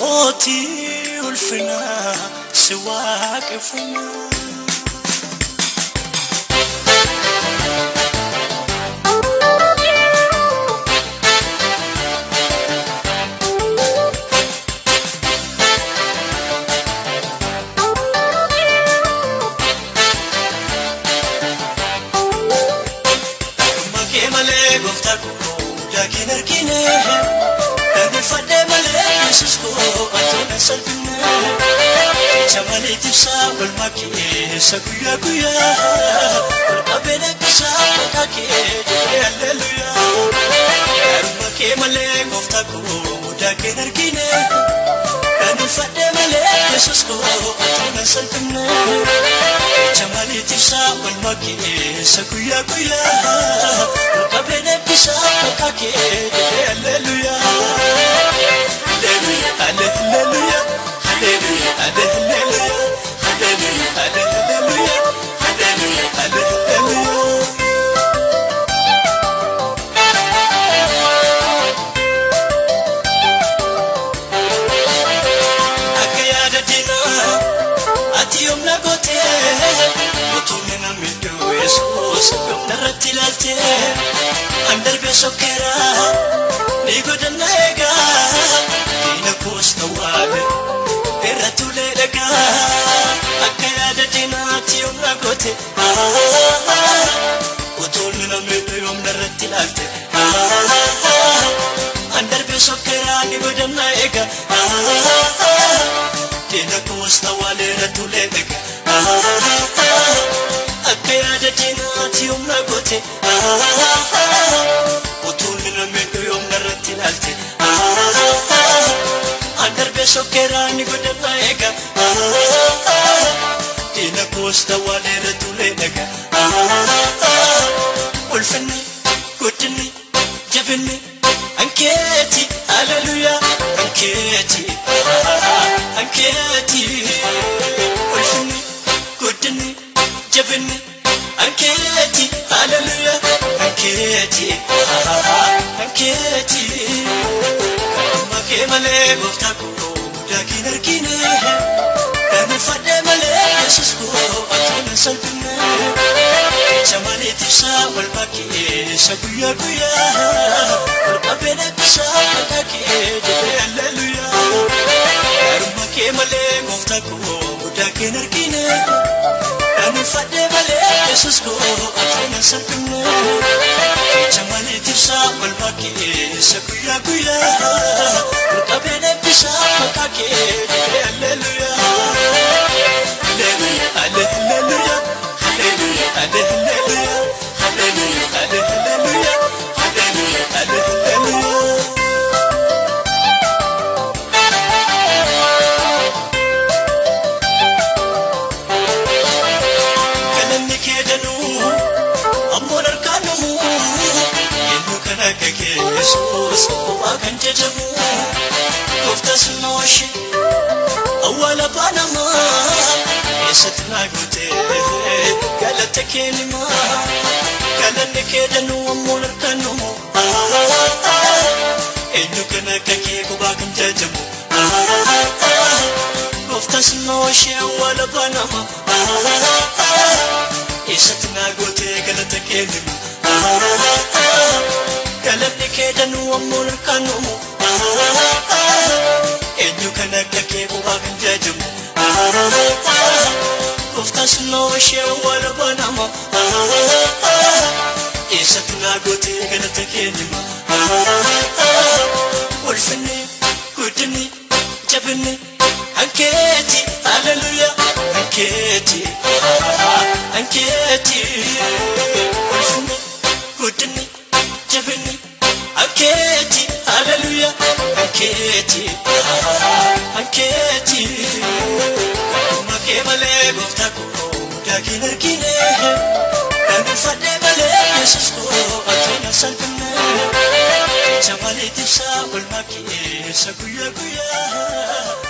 قوتي والفنا سواك فنا. لكن اركنها taasisuu wantoota salphina shamaliif ibsaa walmaa keessa guyyaa guyyaa walqabeen akkasaa maqaa kee jiree alleluuyaa gaarummaa kee malee gooftaa koo mudaa kee argine ganuufadhee malee yesus koo wantoota salphina shamaliif ibsaa walmaa keessa guyyaa guyyaa walqabeen akkasaa maqaa kee jiree yesuus yoomna irratti ilaaltee an darbee sokkeera ni godhanna eegaa diina koos tawwaale irra tuulee dhagaa akka yaada diinaatti yoomna goote utuunni namni dhiyoo yoomna irratti ilaalte an darbee sokkeera ni godhanna eegaa diina koos tawwaale irra tuulee dhagaa irratti humna goote ah, ah, ah, utuun lilame yoomna irratti ilaalte andarbe shokkeeraa ni godhadha eega diina koosta waaleera tulee dhaga ulfinni guddinni jabinni ankeeti haleluyaa ankeeti. keeti kan keeti makee malee gooftaa koo daakii argine ganuufadhe malee yesus koo aduuna salphine jecha malee tibsaa wal bakkee isa guyyaa guyyaa wal qabee dhaqisaa kakakee jedhee alleluuyaa garuma kee malee gooftaa koo daakii argine ganuufadhe malee yesus koo aduuna salphine. شا قلبك suura soofaa kan jajabu gooftas nooshi awwaala baanama eessatti naa goote galata keenima galanni kee danuu ammoo larkanu eenyu kan akka kee kophaa kan jajabu gooftas nooshi awwaala baanama eessatti naa goote galata keenima. Kee danuu ammoo harkaanuu eenyu kan akka kee kophaa kan jajamu gooftaas noo ishee awwaala banama eessatti naa gootee galata kee nimaa ulfinni guddinni jabinni ankeeti haleluyaa ankeeti ankeeti ulfinni guddinni hin argine kan dubbifadhe malee yesus koo addunyaa salphine jamalee tibsaa ol makkee isa guyyaa guyyaa.